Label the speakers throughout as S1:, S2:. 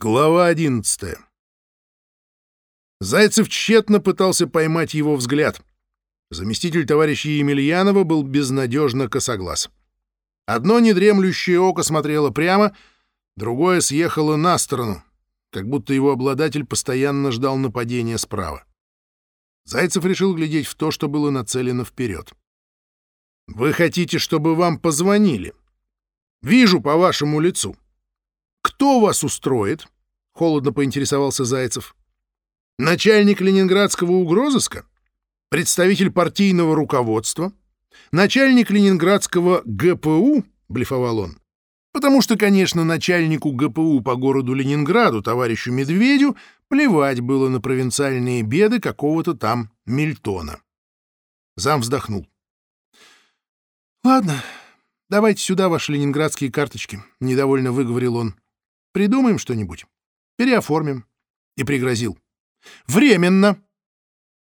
S1: Глава одиннадцатая. Зайцев тщетно пытался поймать его взгляд. Заместитель товарища Емельянова был безнадежно косоглаз. Одно недремлющее око смотрело прямо, другое съехало на сторону, как будто его обладатель постоянно ждал нападения справа. Зайцев решил глядеть в то, что было нацелено вперед. «Вы хотите, чтобы вам позвонили? Вижу по вашему лицу». «Кто вас устроит?» — холодно поинтересовался Зайцев. «Начальник ленинградского угрозыска? Представитель партийного руководства? Начальник ленинградского ГПУ?» — блефовал он. Потому что, конечно, начальнику ГПУ по городу Ленинграду, товарищу Медведю, плевать было на провинциальные беды какого-то там Мильтона. Зам вздохнул. «Ладно, давайте сюда ваши ленинградские карточки», — недовольно выговорил он. Придумаем что-нибудь. Переоформим. И пригрозил. Временно.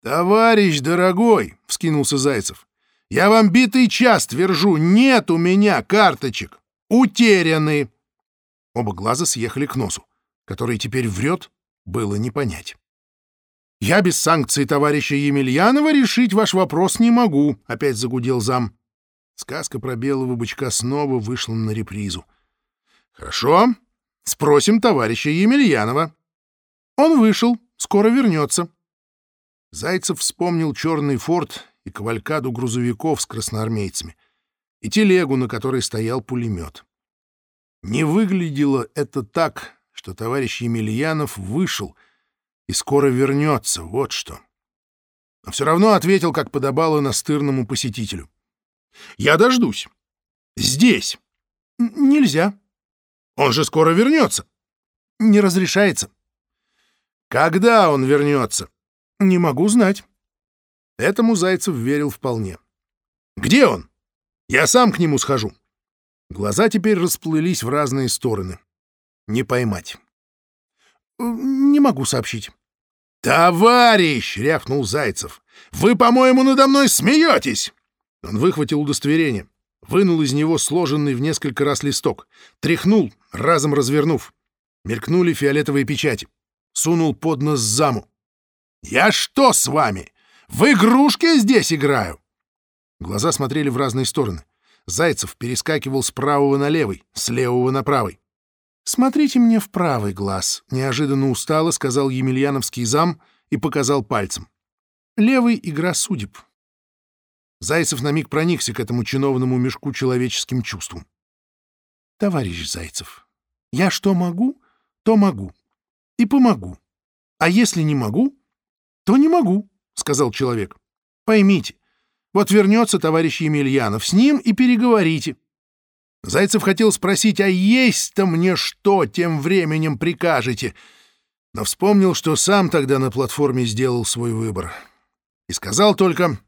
S1: Товарищ дорогой, вскинулся Зайцев. Я вам битый час твержу, нет у меня карточек. Утеряны. Оба глаза съехали к носу, который теперь врет, было не понять. «Я без санкций товарища Емельянова решить ваш вопрос не могу», — опять загудел зам. Сказка про белого бычка снова вышла на репризу. «Хорошо, Спросим товарища Емельянова. Он вышел, скоро вернется. Зайцев вспомнил черный форт и кавалькаду грузовиков с красноармейцами и телегу, на которой стоял пулемет. Не выглядело это так, что товарищ Емельянов вышел и скоро вернется, вот что. Но все равно ответил, как подобало настырному посетителю. «Я дождусь. Здесь». «Нельзя», он же скоро вернется. Не разрешается. Когда он вернется? Не могу знать. Этому Зайцев верил вполне. Где он? Я сам к нему схожу. Глаза теперь расплылись в разные стороны. Не поймать. Не могу сообщить. «Товарищ!» — рявкнул Зайцев. «Вы, по-моему, надо мной смеетесь!» Он выхватил удостоверение вынул из него сложенный в несколько раз листок, тряхнул, разом развернув. Мелькнули фиолетовые печати. Сунул под нос заму. «Я что с вами? В игрушки здесь играю!» Глаза смотрели в разные стороны. Зайцев перескакивал с правого на левый, с левого на правый. «Смотрите мне в правый глаз», — неожиданно устало сказал Емельяновский зам и показал пальцем. «Левый — игра судеб. Зайцев на миг проникся к этому чиновному мешку человеческим чувством. «Товарищ Зайцев, я что могу, то могу. И помогу. А если не могу, то не могу», — сказал человек. «Поймите, вот вернется товарищ Емельянов, с ним и переговорите». Зайцев хотел спросить, а есть-то мне что тем временем прикажете? Но вспомнил, что сам тогда на платформе сделал свой выбор. И сказал только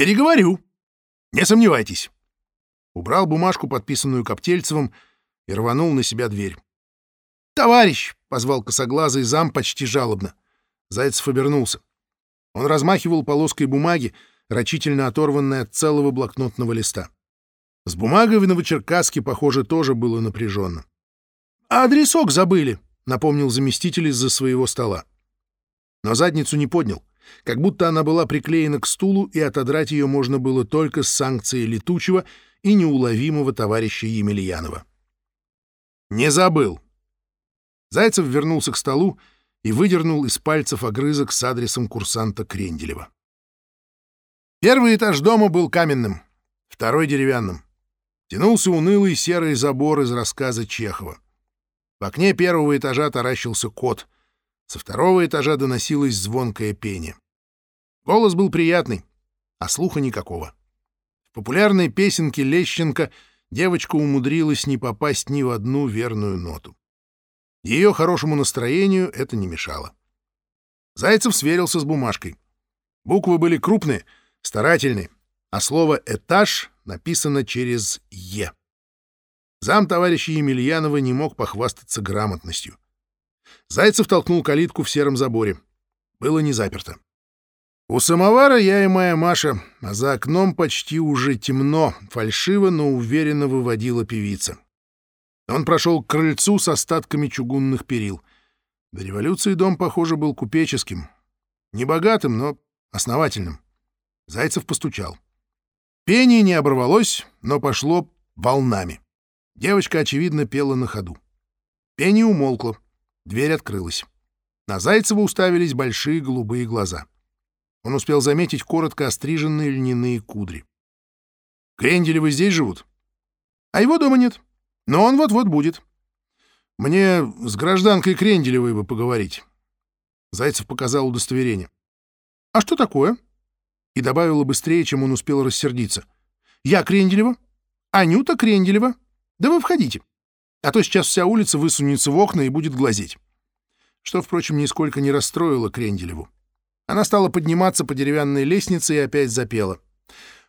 S1: Переговорю. Не сомневайтесь. Убрал бумажку, подписанную Коптельцевым, и рванул на себя дверь. «Товарищ!» — позвал косоглазый зам почти жалобно. Зайцев обернулся. Он размахивал полоской бумаги, рачительно оторванной от целого блокнотного листа. С бумагой в Новочеркасске, похоже, тоже было напряженно. «А адресок забыли», — напомнил заместитель из-за своего стола. Но задницу не поднял как будто она была приклеена к стулу, и отодрать ее можно было только с санкцией летучего и неуловимого товарища Емельянова. «Не забыл!» Зайцев вернулся к столу и выдернул из пальцев огрызок с адресом курсанта Кренделева. Первый этаж дома был каменным, второй — деревянным. Тянулся унылый серый забор из рассказа Чехова. В окне первого этажа таращился кот — со второго этажа доносилось звонкое пение. Голос был приятный, а слуха никакого. В популярной песенке Лещенко девочка умудрилась не попасть ни в одну верную ноту. Ее хорошему настроению это не мешало. Зайцев сверился с бумажкой. Буквы были крупные, старательные, а слово «этаж» написано через «е». Зам товарища Емельянова не мог похвастаться грамотностью. Зайцев толкнул калитку в сером заборе. Было не заперто. У самовара я и моя Маша, а за окном почти уже темно, фальшиво, но уверенно выводила певица. Он прошел к крыльцу с остатками чугунных перил. До революции дом, похоже, был купеческим. Не богатым, но основательным. Зайцев постучал. Пение не оборвалось, но пошло волнами. Девочка, очевидно, пела на ходу. Пение умолкло. Дверь открылась. На Зайцева уставились большие голубые глаза. Он успел заметить коротко остриженные льняные кудри. «Кренделевы здесь живут?» «А его дома нет. Но он вот-вот будет. Мне с гражданкой Кренделевой бы поговорить». Зайцев показал удостоверение. «А что такое?» И добавила быстрее, чем он успел рассердиться. «Я Кренделева. Анюта Кренделева. Да вы входите. А то сейчас вся улица высунется в окна и будет глазеть». Что, впрочем, нисколько не расстроило Кренделеву. Она стала подниматься по деревянной лестнице и опять запела.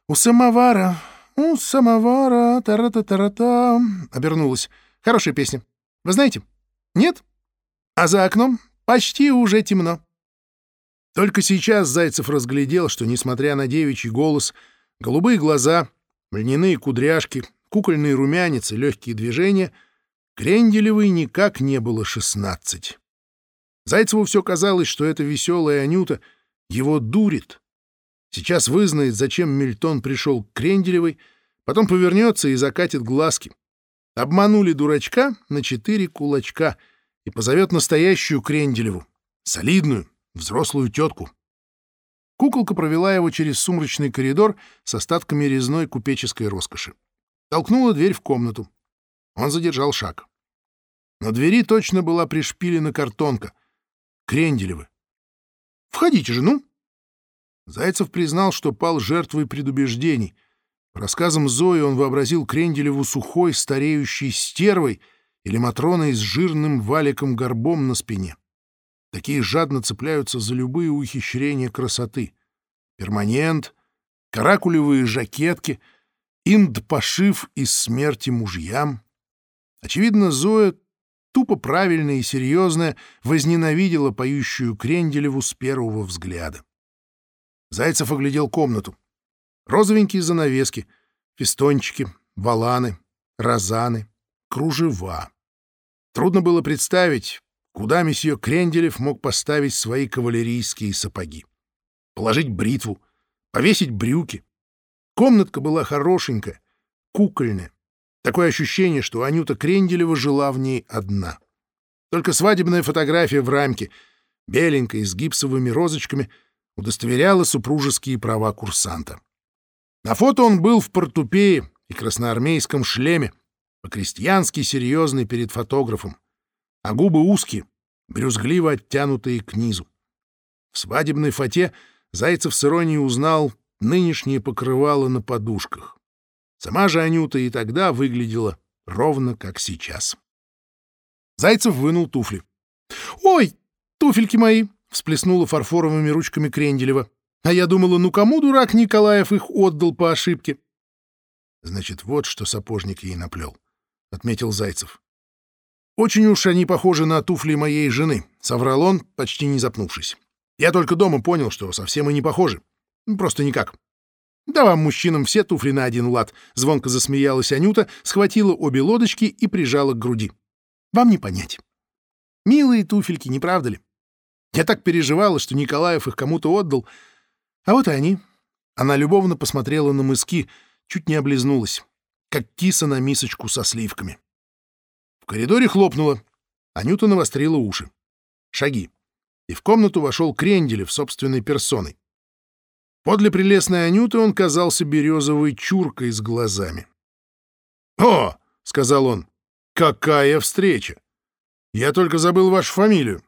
S1: «У самовара, у самовара, тара-та-тара-та...» Обернулась. «Хорошая песня. Вы знаете? Нет? А за окном почти уже темно». Только сейчас Зайцев разглядел, что, несмотря на девичий голос, голубые глаза, льняные кудряшки, кукольный румянец и легкие движения, Кренделевой никак не было шестнадцать. Зайцеву все казалось, что эта веселая Анюта его дурит. Сейчас вызнает, зачем Мильтон пришел к Кренделевой, потом повернется и закатит глазки. Обманули дурачка на четыре кулачка и позовет настоящую Кренделеву, солидную, взрослую тетку. Куколка провела его через сумрачный коридор с остатками резной купеческой роскоши. Толкнула дверь в комнату. Он задержал шаг. На двери точно была пришпилена картонка. Кренделевы. «Входите же, ну!» Зайцев признал, что пал жертвой предубеждений. По рассказам Зои он вообразил Кренделеву сухой, стареющей стервой или Матроной с жирным валиком-горбом на спине. Такие жадно цепляются за любые ухищрения красоты. Перманент, каракулевые жакетки, инд-пошив из смерти мужьям. Очевидно, Зоя, тупо правильная и серьезная, возненавидела поющую Кренделеву с первого взгляда. Зайцев оглядел комнату. Розовенькие занавески, фестончики, валаны, розаны, кружева. Трудно было представить, Куда месье Кренделев мог поставить свои кавалерийские сапоги? Положить бритву, повесить брюки. Комнатка была хорошенькая, кукольная. Такое ощущение, что Анюта Кренделева жила в ней одна. Только свадебная фотография в рамке, беленькая, с гипсовыми розочками, удостоверяла супружеские права курсанта. На фото он был в портупее и красноармейском шлеме, по-крестьянски серьезный перед фотографом а губы узкие, брюзгливо оттянутые к низу. В свадебной фате Зайцев с иронией узнал нынешнее покрывало на подушках. Сама же Анюта и тогда выглядела ровно как сейчас. Зайцев вынул туфли. «Ой, туфельки мои!» — всплеснула фарфоровыми ручками Кренделева. «А я думала, ну кому дурак Николаев их отдал по ошибке?» «Значит, вот что сапожник ей наплел», — отметил Зайцев. «Очень уж они похожи на туфли моей жены», — соврал он, почти не запнувшись. «Я только дома понял, что совсем и не похожи. Просто никак». «Да вам, мужчинам, все туфли на один лад», — звонко засмеялась Анюта, схватила обе лодочки и прижала к груди. «Вам не понять. Милые туфельки, не правда ли? Я так переживала, что Николаев их кому-то отдал. А вот и они». Она любовно посмотрела на мыски, чуть не облизнулась, как киса на мисочку со сливками. В коридоре хлопнуло. Анюта навострила уши. Шаги. И в комнату вошел Кренделев собственной персоной. Подле прелестной Анюты он казался березовой чуркой с глазами. «О!» — сказал он. «Какая встреча! Я только забыл вашу фамилию.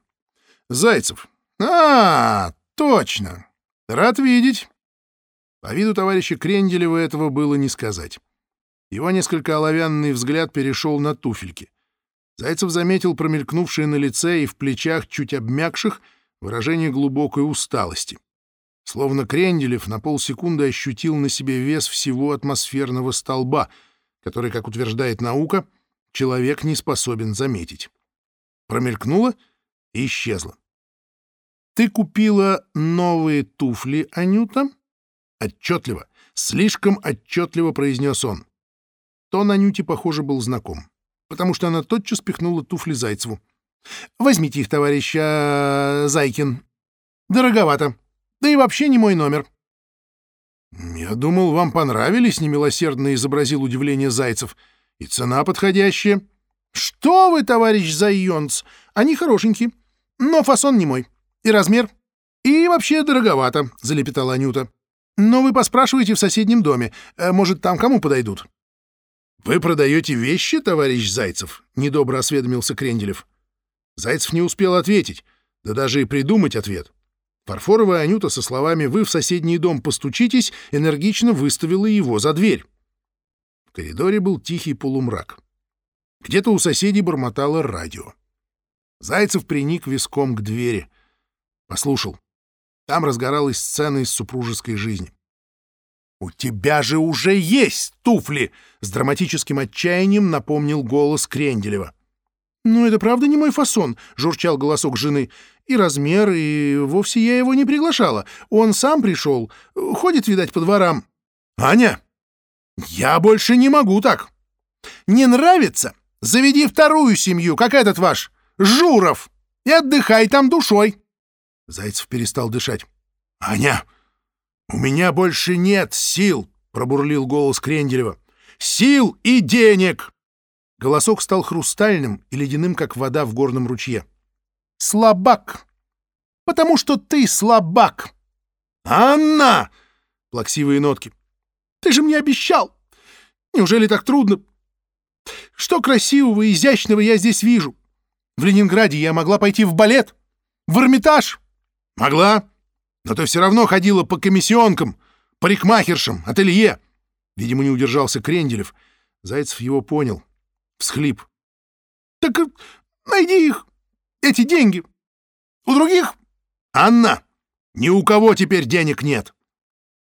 S1: Зайцев. А, точно! Рад видеть!» По виду товарища Кренделева этого было не сказать. Его несколько оловянный взгляд перешел на туфельки. Зайцев заметил промелькнувшее на лице и в плечах чуть обмякших выражение глубокой усталости. Словно Кренделев на полсекунды ощутил на себе вес всего атмосферного столба, который, как утверждает наука, человек не способен заметить. Промелькнуло и исчезло. «Ты купила новые туфли, Анюта?» Отчетливо, слишком отчетливо произнес он. Тон Анюте, похоже, был знаком потому что она тотчас пихнула туфли Зайцеву. «Возьмите их, товарищ а, Зайкин. Дороговато. Да и вообще не мой номер». «Я думал, вам понравились», — немилосердно изобразил удивление Зайцев. «И цена подходящая». «Что вы, товарищ Зайонц? Они хорошенькие, но фасон не мой. И размер. И вообще дороговато», — залепетала Анюта. «Но вы поспрашивайте в соседнем доме. Э, может, там кому подойдут?» «Вы продаете вещи, товарищ Зайцев?» — недобро осведомился Кренделев. Зайцев не успел ответить, да даже и придумать ответ. Фарфоровая Анюта со словами «Вы в соседний дом постучитесь» энергично выставила его за дверь. В коридоре был тихий полумрак. Где-то у соседей бормотало радио. Зайцев приник виском к двери. Послушал. Там разгоралась сцена из супружеской жизни. «У тебя же уже есть туфли!» — с драматическим отчаянием напомнил голос Кренделева. «Ну, это правда не мой фасон», — журчал голосок жены. «И размер, и вовсе я его не приглашала. Он сам пришел. Ходит, видать, по дворам». «Аня, я больше не могу так». «Не нравится? Заведи вторую семью, как этот ваш, Журов, и отдыхай там душой». Зайцев перестал дышать. «Аня, у меня больше нет сил», — пробурлил голос Кренделева. «Сил и денег!» Голосок стал хрустальным и ледяным, как вода в горном ручье. «Слабак! Потому что ты слабак!» «Анна!» — плаксивые нотки. «Ты же мне обещал! Неужели так трудно? Что красивого и изящного я здесь вижу? В Ленинграде я могла пойти в балет, в Эрмитаж!» «Могла, но ты все равно ходила по комиссионкам, парикмахершам, ателье!» Видимо, не удержался Кренделев. Зайцев его понял — Всхлип. «Так э, найди их, эти деньги. У других...» «Анна, ни у кого теперь денег нет!»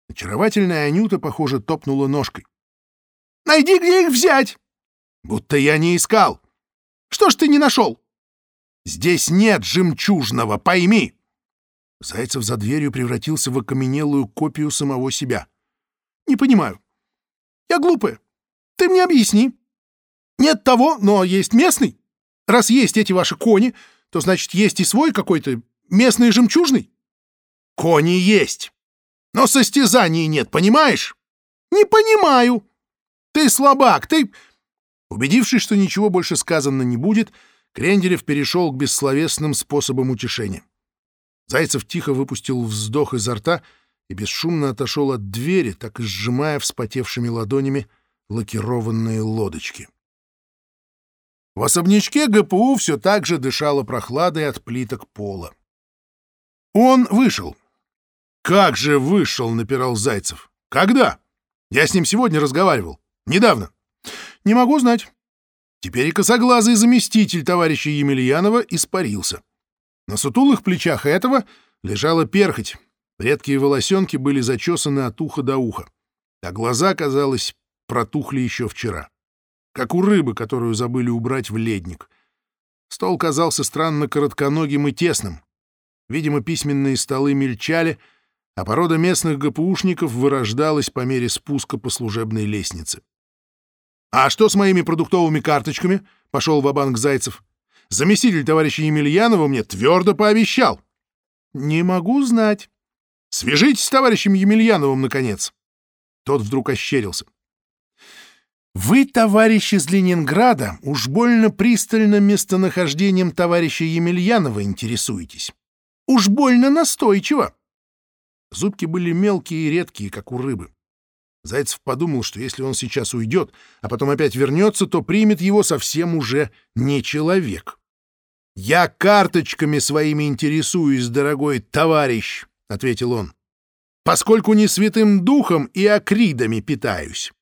S1: Очаровательная Анюта, похоже, топнула ножкой. «Найди, где их взять!» «Будто я не искал!» «Что ж ты не нашел?» «Здесь нет жемчужного, пойми!» Зайцев за дверью превратился в окаменелую копию самого себя. «Не понимаю. Я глупая. Ты мне объясни. Нет того, но есть местный. Раз есть эти ваши кони, то значит есть и свой какой-то местный жемчужный. Кони есть, но состязаний нет, понимаешь? Не понимаю. Ты слабак, ты... Убедившись, что ничего больше сказано не будет, Кренделев перешел к бессловесным способам утешения. Зайцев тихо выпустил вздох изо рта и бесшумно отошел от двери, так и сжимая вспотевшими ладонями лакированные лодочки. В особнячке ГПУ все так же дышало прохладой от плиток пола. Он вышел. «Как же вышел?» — напирал Зайцев. «Когда? Я с ним сегодня разговаривал. Недавно». «Не могу знать». Теперь и косоглазый заместитель товарища Емельянова испарился. На сутулых плечах этого лежала перхоть. Редкие волосенки были зачесаны от уха до уха, а глаза, казалось, протухли еще вчера как у рыбы, которую забыли убрать в ледник. Стол казался странно коротконогим и тесным. Видимо, письменные столы мельчали, а порода местных ГПУшников вырождалась по мере спуска по служебной лестнице. «А что с моими продуктовыми карточками?» — пошел в Зайцев. «Заместитель товарища Емельянова мне твердо пообещал». «Не могу знать». «Свяжитесь с товарищем Емельяновым, наконец». Тот вдруг ощерился. Вы, товарищ из Ленинграда, уж больно пристально местонахождением товарища Емельянова интересуетесь. Уж больно настойчиво. Зубки были мелкие и редкие, как у рыбы. Зайцев подумал, что если он сейчас уйдет, а потом опять вернется, то примет его совсем уже не человек. «Я карточками своими интересуюсь, дорогой товарищ», — ответил он, «поскольку не святым духом и акридами питаюсь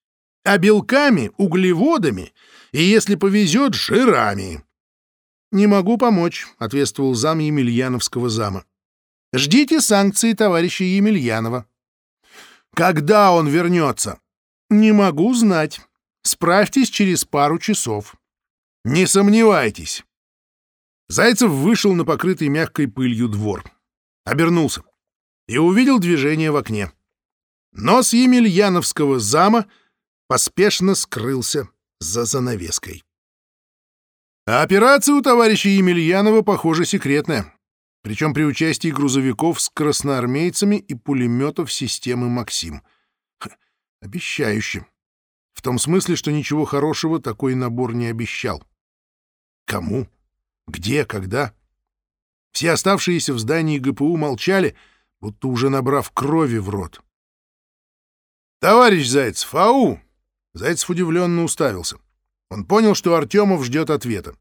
S1: а белками, углеводами и, если повезет, жирами. «Не могу помочь», — ответствовал зам Емельяновского зама. «Ждите санкции товарища Емельянова». «Когда он вернется?» «Не могу знать. Справьтесь через пару часов». «Не сомневайтесь». Зайцев вышел на покрытый мягкой пылью двор. Обернулся и увидел движение в окне. Нос Емельяновского зама — поспешно скрылся за занавеской. А операция у товарища Емельянова, похоже, секретная. Причем при участии грузовиков с красноармейцами и пулеметов системы «Максим». Ха, обещающе. В том смысле, что ничего хорошего такой набор не обещал. Кому? Где? Когда? Все оставшиеся в здании ГПУ молчали, будто уже набрав крови в рот. «Товарищ Зайцев, ау!» Зайцев удивленно уставился. Он понял, что Артемов ждет ответа.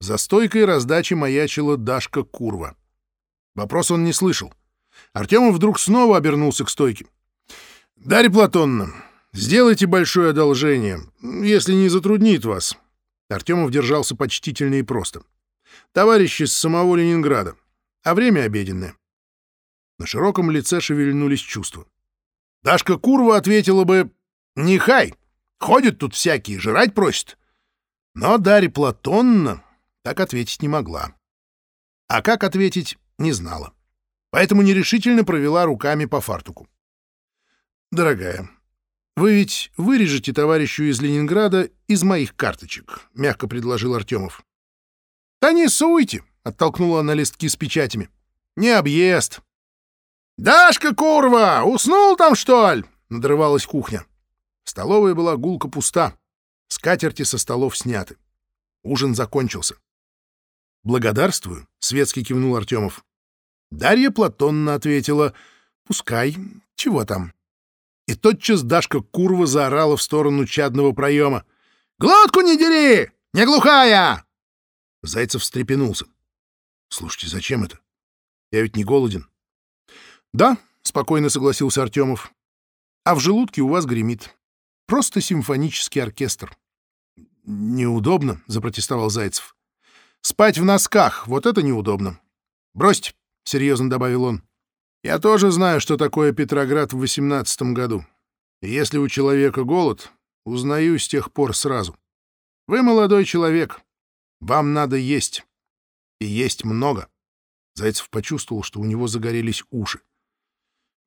S1: За стойкой раздачи маячила Дашка Курва. Вопрос он не слышал. Артемов вдруг снова обернулся к стойке. «Дарья Платонна, сделайте большое одолжение, если не затруднит вас». Артемов держался почтительно и просто. «Товарищи с самого Ленинграда. А время обеденное». На широком лице шевельнулись чувства. Дашка Курва ответила бы «Нехай, ходят тут всякие, жрать просят». Но Дарья Платонна так ответить не могла. А как ответить, не знала. Поэтому нерешительно провела руками по фартуку. «Дорогая, вы ведь вырежете товарищу из Ленинграда из моих карточек», — мягко предложил Артемов. «Да не суйте!» — оттолкнула она листки с печатями. «Не объезд!» «Дашка, курва, уснул там, что ли?» — надрывалась кухня. Столовая была гулко пуста. Скатерти со столов сняты. Ужин закончился. «Благодарствую», — светски кивнул Артемов. Дарья Платонна ответила, «Пускай. Чего там?» И тотчас Дашка Курва заорала в сторону чадного проема. «Глотку не дери! Не глухая!» Зайцев встрепенулся. «Слушайте, зачем это? Я ведь не голоден». «Да», — спокойно согласился Артемов. «А в желудке у вас гремит. Просто симфонический оркестр». «Неудобно», — запротестовал Зайцев. Спать в носках — вот это неудобно. Бросьте, — серьезно добавил он. Я тоже знаю, что такое Петроград в восемнадцатом году. Если у человека голод, узнаю с тех пор сразу. Вы молодой человек. Вам надо есть. И есть много. Зайцев почувствовал, что у него загорелись уши.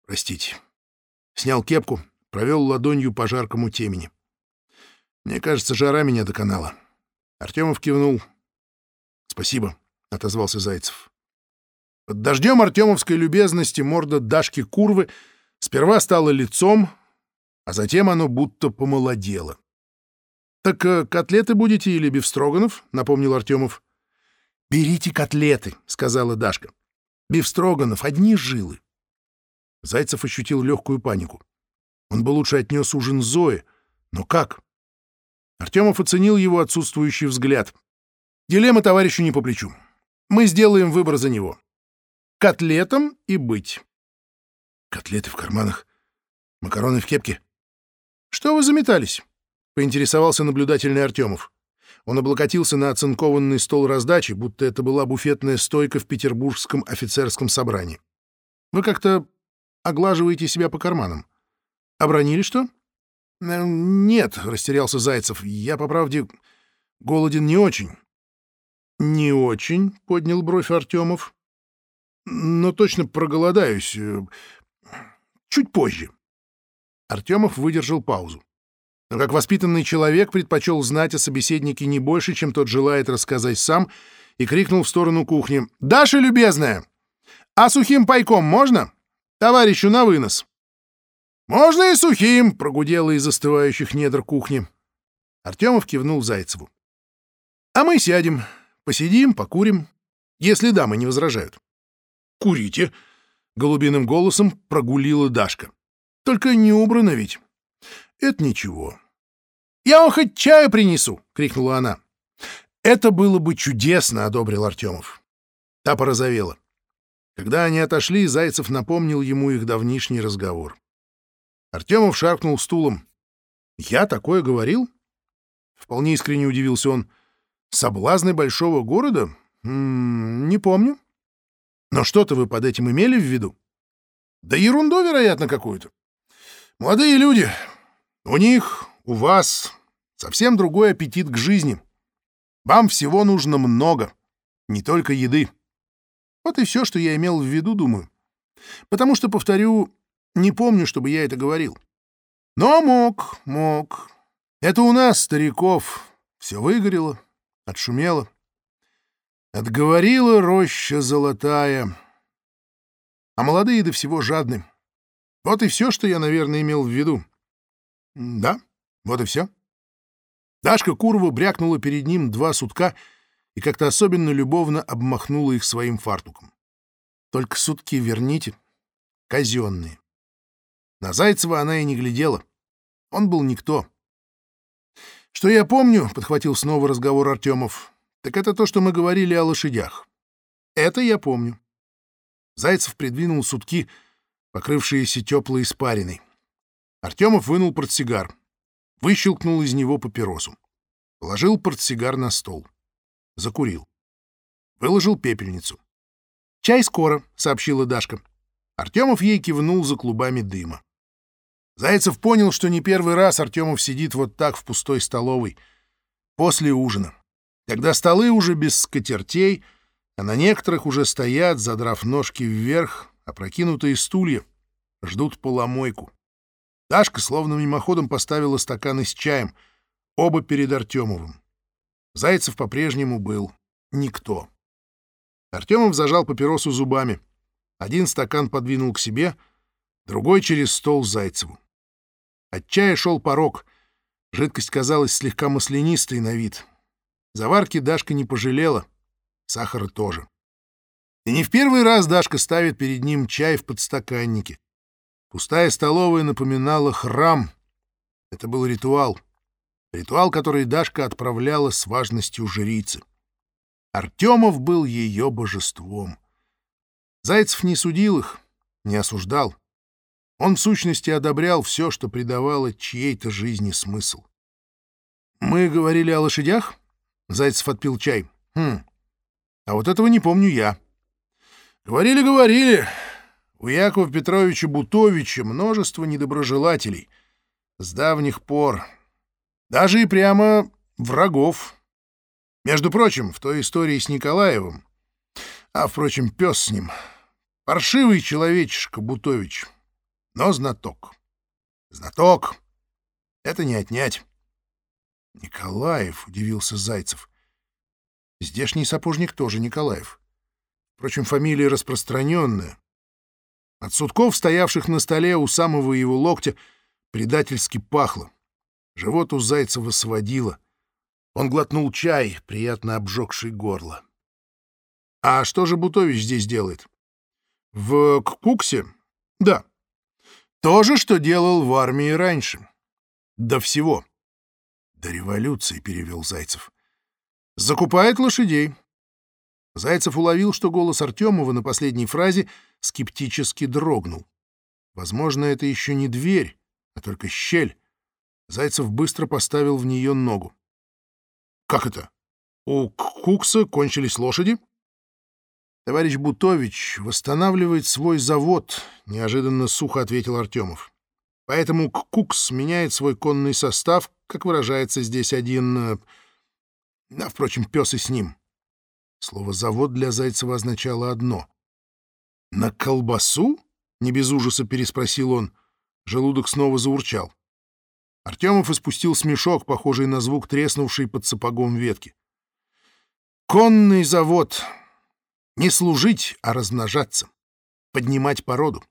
S1: Простите. Снял кепку, провел ладонью по жаркому темени. Мне кажется, жара меня доконала. Артемов кивнул. «Спасибо», — отозвался Зайцев. Под дождем артемовской любезности морда Дашки Курвы сперва стала лицом, а затем оно будто помолодело. «Так э, котлеты будете или бифстроганов?» — напомнил Артемов. «Берите котлеты», — сказала Дашка. «Бифстроганов — одни жилы». Зайцев ощутил легкую панику. Он бы лучше отнес ужин Зое, но как? Артемов оценил его отсутствующий взгляд. Дилемма товарищу не по плечу. Мы сделаем выбор за него. Котлетом и быть. Котлеты в карманах, макароны в кепке. Что вы заметались? Поинтересовался наблюдательный Артемов. Он облокотился на оцинкованный стол раздачи, будто это была буфетная стойка в петербургском офицерском собрании. Вы как-то оглаживаете себя по карманам. Обронили что? Э, нет, растерялся Зайцев. Я, по правде, голоден не очень. «Не очень», — поднял бровь Артемов. «Но точно проголодаюсь. Э, чуть позже». Артемов выдержал паузу. Но как воспитанный человек предпочел знать о собеседнике не больше, чем тот желает рассказать сам, и крикнул в сторону кухни. «Даша, любезная! А сухим пайком можно? Товарищу на вынос!» «Можно и сухим!» — прогудело из застывающих недр кухни. Артемов кивнул Зайцеву. «А мы сядем. Посидим, покурим, если дамы не возражают. «Курите!» — голубиным голосом прогулила Дашка. «Только не убрано ведь». «Это ничего». «Я вам хоть чаю принесу!» — крикнула она. «Это было бы чудесно!» — одобрил Артемов. Та порозовела. Когда они отошли, Зайцев напомнил ему их давнишний разговор. Артемов шаркнул стулом. «Я такое говорил?» Вполне искренне удивился он. Соблазны большого города? М -м, не помню. Но что-то вы под этим имели в виду? Да ерунду, вероятно, какую-то. Молодые люди, у них, у вас совсем другой аппетит к жизни. Вам всего нужно много, не только еды. Вот и все, что я имел в виду, думаю. Потому что, повторю, не помню, чтобы я это говорил. Но мог, мог. Это у нас, стариков, все выгорело, Отшумело. Отговорила роща золотая. А молодые до всего жадны. Вот и все, что я, наверное, имел в виду. Да, вот и все. Дашка Курова брякнула перед ним два сутка и как-то особенно любовно обмахнула их своим фартуком. Только сутки верните, казенные. На Зайцева она и не глядела. Он был никто. «Что я помню», — подхватил снова разговор Артемов, — «так это то, что мы говорили о лошадях. Это я помню». Зайцев придвинул сутки, покрывшиеся теплой испариной. Артемов вынул портсигар, выщелкнул из него папиросу, положил портсигар на стол, закурил, выложил пепельницу. «Чай скоро», — сообщила Дашка. Артемов ей кивнул за клубами дыма. Зайцев понял, что не первый раз Артемов сидит вот так в пустой столовой, после ужина, когда столы уже без скатертей, а на некоторых уже стоят, задрав ножки вверх, опрокинутые стулья, ждут поломойку. Дашка словно мимоходом поставила стаканы с чаем, оба перед Артемовым. Зайцев по-прежнему был никто. Артемов зажал папиросу зубами. Один стакан подвинул к себе, другой через стол Зайцеву. От чая шел порог. Жидкость казалась слегка маслянистой на вид. Заварки Дашка не пожалела. Сахара тоже. И не в первый раз Дашка ставит перед ним чай в подстаканнике. Пустая столовая напоминала храм. Это был ритуал. Ритуал, который Дашка отправляла с важностью жрицы. Артемов был ее божеством. Зайцев не судил их, не осуждал. Он в сущности одобрял все, что придавало чьей-то жизни смысл. «Мы говорили о лошадях?» Зайцев отпил чай. «Хм, а вот этого не помню я». «Говорили, говорили. У Якова Петровича Бутовича множество недоброжелателей. С давних пор. Даже и прямо врагов. Между прочим, в той истории с Николаевым, а, впрочем, пес с ним, паршивый человечишка Бутович» но знаток. Знаток — это не отнять. Николаев, — удивился Зайцев. Здешний сапожник тоже Николаев. Впрочем, фамилия распространенная. От сутков, стоявших на столе у самого его локтя, предательски пахло. Живот у Зайцева сводило. Он глотнул чай, приятно обжегший горло. «А что же Бутович здесь делает?» «В Куксе?» «Да. То же, что делал в армии раньше. До всего. До революции, перевел Зайцев. Закупает лошадей. Зайцев уловил, что голос Артемова на последней фразе скептически дрогнул. Возможно, это еще не дверь, а только щель. Зайцев быстро поставил в нее ногу. «Как это? У Кукса кончились лошади?» «Товарищ Бутович восстанавливает свой завод», — неожиданно сухо ответил Артемов. «Поэтому Кукс меняет свой конный состав, как выражается здесь один... А, впрочем, пес и с ним». Слово «завод» для Зайцева означало одно. «На колбасу?» — не без ужаса переспросил он. Желудок снова заурчал. Артемов испустил смешок, похожий на звук треснувшей под сапогом ветки. «Конный завод», не служить, а размножаться. Поднимать породу.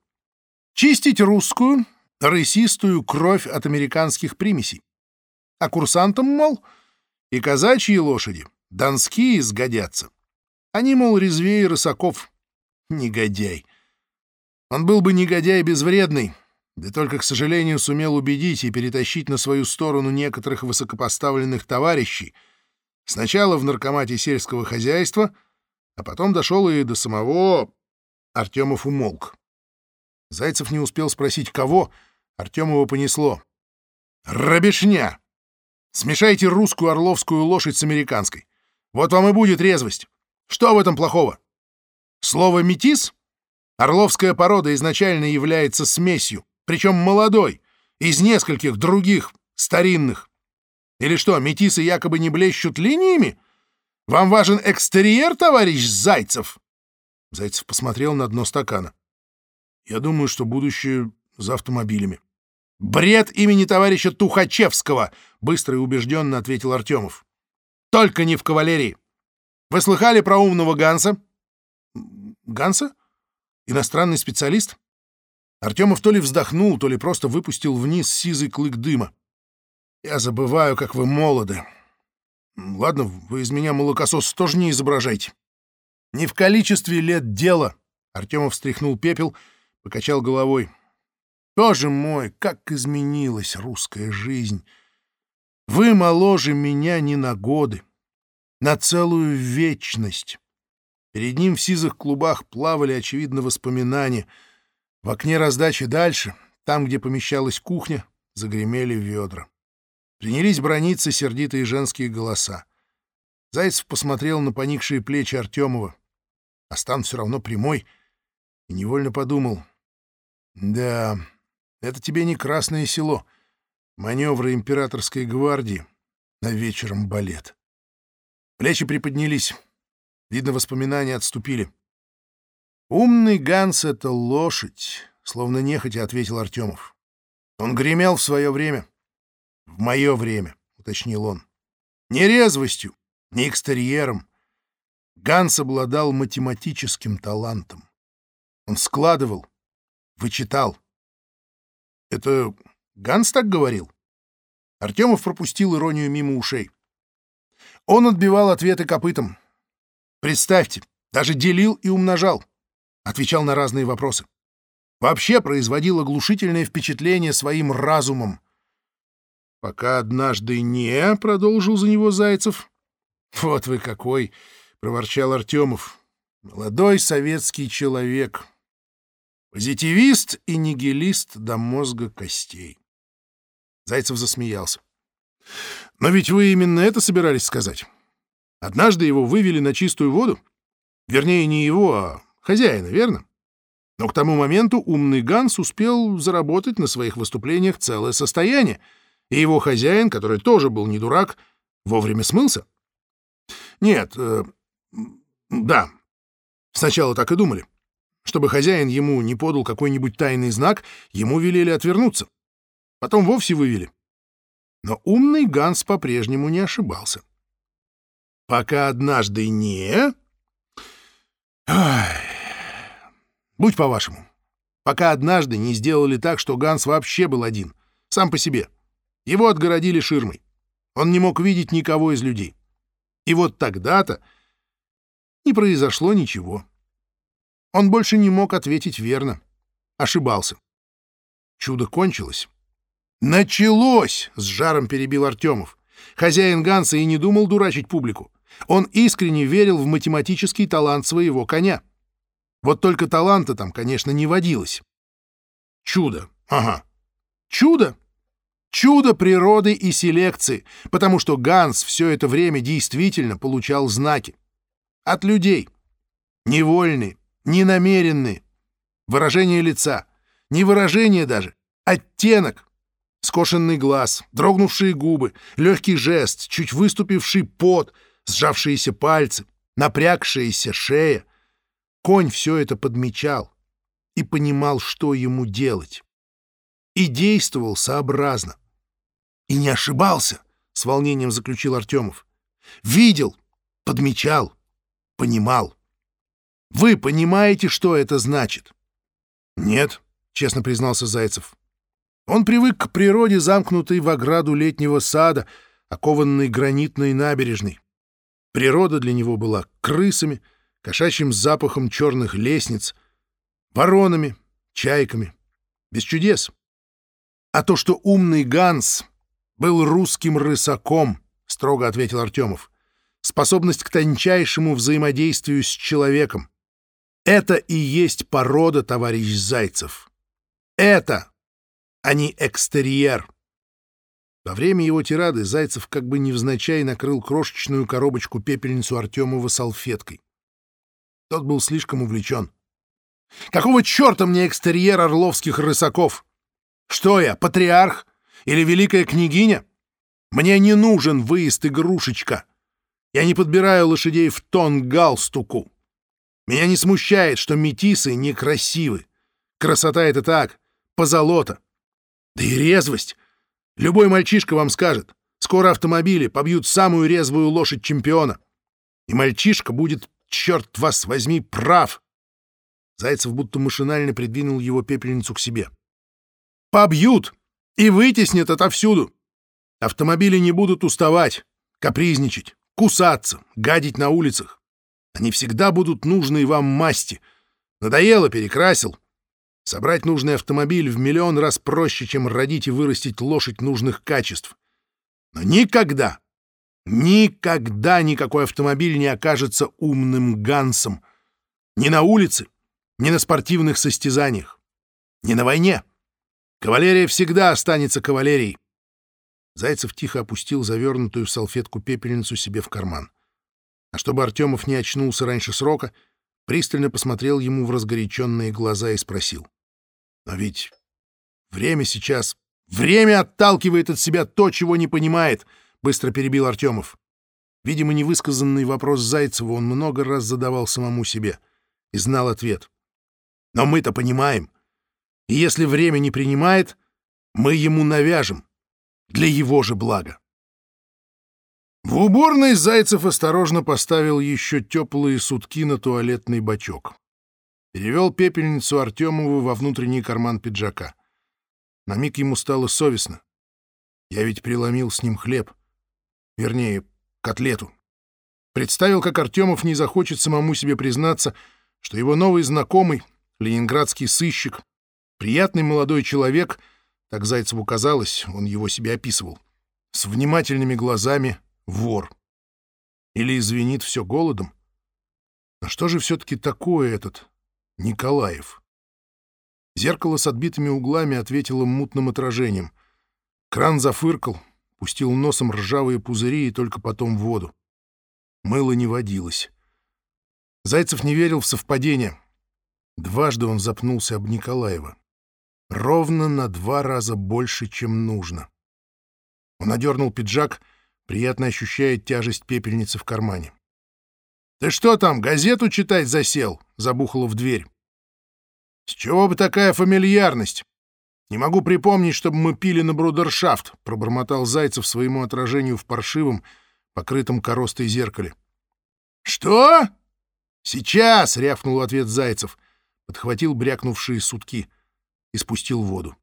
S1: Чистить русскую, рысистую кровь от американских примесей. А курсантам, мол, и казачьи лошади, донские сгодятся. Они, мол, резвее рысаков. Негодяй. Он был бы негодяй безвредный, да только, к сожалению, сумел убедить и перетащить на свою сторону некоторых высокопоставленных товарищей, сначала в наркомате сельского хозяйства, а потом дошел и до самого... Артемов умолк. Зайцев не успел спросить, кого. Артемова понесло. «Рабешня! Смешайте русскую орловскую лошадь с американской. Вот вам и будет резвость. Что в этом плохого? Слово «метис»? Орловская порода изначально является смесью, причем молодой, из нескольких других, старинных. Или что, метисы якобы не блещут линиями? Вам важен экстерьер, товарищ Зайцев?» Зайцев посмотрел на дно стакана. «Я думаю, что будущее за автомобилями». «Бред имени товарища Тухачевского!» — быстро и убежденно ответил Артемов. Только не в кавалерии. Вы слыхали про умного Ганса? Ганса? Иностранный специалист? Артемов то ли вздохнул, то ли просто выпустил вниз сизый клык дыма. Я забываю, как вы молоды. Ладно, вы из меня молокосос тоже не изображайте. Не в количестве лет дело. Артемов встряхнул пепел, покачал головой. Боже мой, как изменилась русская жизнь! Вы моложе меня не на годы, на целую вечность. Перед ним в сизых клубах плавали, очевидно, воспоминания. В окне раздачи дальше, там, где помещалась кухня, загремели ведра. Принялись брониться сердитые женские голоса. Зайцев посмотрел на поникшие плечи Артемова. А стан все равно прямой, и невольно подумал. Да, это тебе не Красное Село, маневры императорской гвардии, на вечером балет. Плечи приподнялись. Видно, воспоминания отступили. «Умный Ганс — это лошадь», — словно нехотя ответил Артемов. «Он гремел в свое время». «В мое время», — уточнил он. «Не резвостью, не экстерьером. Ганс обладал математическим талантом. Он складывал, вычитал. Это Ганс так говорил? Артемов пропустил иронию мимо ушей. Он отбивал ответы копытом. Представьте, даже делил и умножал. Отвечал на разные вопросы. Вообще производил оглушительное впечатление своим разумом. «Пока однажды не», — продолжил за него Зайцев. «Вот вы какой!» — проворчал Артемов. «Молодой советский человек. Позитивист и нигилист до мозга костей». Зайцев засмеялся. «Но ведь вы именно это собирались сказать. Однажды его вывели на чистую воду. Вернее, не его, а хозяина, верно? Но к тому моменту умный Ганс успел заработать на своих выступлениях целое состояние — и его хозяин, который тоже был не дурак, вовремя смылся? Нет, э, да, сначала так и думали. Чтобы хозяин ему не подал какой-нибудь тайный знак, ему велели отвернуться. Потом вовсе вывели. Но умный Ганс по-прежнему не ошибался. Пока однажды не... Будь по-вашему. Пока однажды не сделали так, что Ганс вообще был один, сам по себе. Его отгородили ширмой. Он не мог видеть никого из людей. И вот тогда-то не произошло ничего. Он больше не мог ответить верно. Ошибался. Чудо кончилось. «Началось!» — с жаром перебил Артемов. Хозяин Ганса и не думал дурачить публику. Он искренне верил в математический талант своего коня. Вот только таланта там, конечно, не водилось. Чудо. Ага. Чудо? Чудо природы и селекции, потому что Ганс все это время действительно получал знаки. От людей. Невольные, ненамеренные. Выражение лица. Не выражение даже. Оттенок. Скошенный глаз, дрогнувшие губы, легкий жест, чуть выступивший пот, сжавшиеся пальцы, напрягшаяся шея. Конь все это подмечал и понимал, что ему делать. И действовал сообразно. И не ошибался, с волнением заключил Артемов. Видел, подмечал, понимал. Вы понимаете, что это значит? Нет, честно признался Зайцев. Он привык к природе, замкнутой в ограду летнего сада, окованной гранитной набережной. Природа для него была крысами, кошачьим запахом черных лестниц, воронами, чайками. Без чудес. А то, что умный Ганс был русским рысаком, — строго ответил Артемов. Способность к тончайшему взаимодействию с человеком. Это и есть порода, товарищ Зайцев. Это, а не экстерьер. Во время его тирады Зайцев как бы невзначай накрыл крошечную коробочку-пепельницу Артемова салфеткой. Тот был слишком увлечен. «Какого черта мне экстерьер орловских рысаков? Что я, патриарх? Или великая княгиня? Мне не нужен выезд игрушечка. Я не подбираю лошадей в тон галстуку. Меня не смущает, что метисы некрасивы. Красота — это так, позолота. Да и резвость. Любой мальчишка вам скажет. Скоро автомобили побьют самую резвую лошадь чемпиона. И мальчишка будет, черт вас возьми, прав. Зайцев будто машинально придвинул его пепельницу к себе. Побьют и вытеснят отовсюду. Автомобили не будут уставать, капризничать, кусаться, гадить на улицах. Они всегда будут нужны вам масти. Надоело, перекрасил. Собрать нужный автомобиль в миллион раз проще, чем родить и вырастить лошадь нужных качеств. Но никогда, никогда никакой автомобиль не окажется умным гансом. Ни на улице, ни на спортивных состязаниях, ни на войне. Кавалерия всегда останется кавалерией. Зайцев тихо опустил завернутую в салфетку пепельницу себе в карман. А чтобы Артемов не очнулся раньше срока, пристально посмотрел ему в разгоряченные глаза и спросил. «Но ведь время сейчас Время отталкивает от себя то, чего не понимает, быстро перебил Артемов. Видимо, невысказанный вопрос Зайцева он много раз задавал самому себе и знал ответ. Но мы-то понимаем. И если время не принимает, мы ему навяжем. Для его же блага. В уборной Зайцев осторожно поставил еще теплые сутки на туалетный бачок. Перевел пепельницу Артемову во внутренний карман пиджака. На миг ему стало совестно. Я ведь преломил с ним хлеб. Вернее, котлету. Представил, как Артемов не захочет самому себе признаться, что его новый знакомый, ленинградский сыщик, приятный молодой человек, так Зайцеву казалось, он его себе описывал, с внимательными глазами вор. Или извинит все голодом? Но что же все-таки такое этот Николаев? Зеркало с отбитыми углами ответило мутным отражением. Кран зафыркал, пустил носом ржавые пузыри и только потом воду. Мыло не водилось. Зайцев не верил в совпадение. Дважды он запнулся об Николаева. Ровно на два раза больше, чем нужно. Он одернул пиджак, приятно ощущая тяжесть пепельницы в кармане. «Ты что там, газету читать засел?» — забухало в дверь. «С чего бы такая фамильярность? Не могу припомнить, чтобы мы пили на брудершафт», — пробормотал Зайцев своему отражению в паршивом, покрытом коростой зеркале. «Что?» «Сейчас!» — рявкнул ответ Зайцев, подхватил брякнувшие сутки и спустил воду.